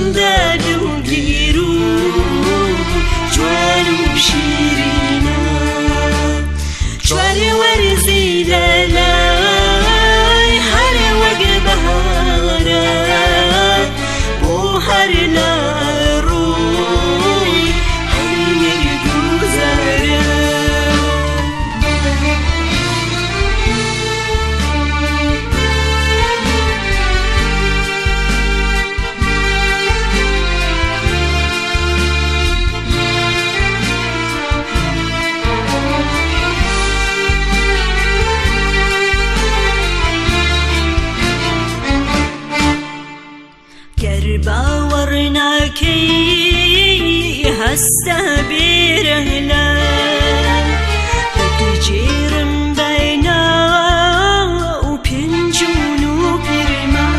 چەندە دڵگیر و جوان هەستە بێرەهلا بەدجێرم بەینا و پێنجون و پیرما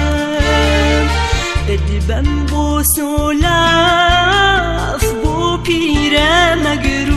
بدبەم بۆ سۆلاف بۆ پیرە مەگرون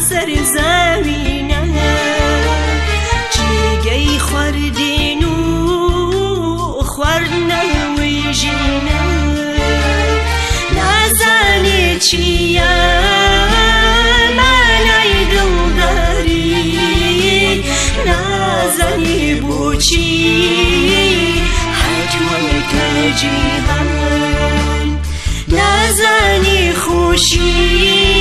ئەم سەرزەوینە جێگەی خواردین و خواردنەوەی ژینە نازانێ چییە مانای دڵداری نازانی بۆچی هەجوەکە جیهان نازانی خۆشی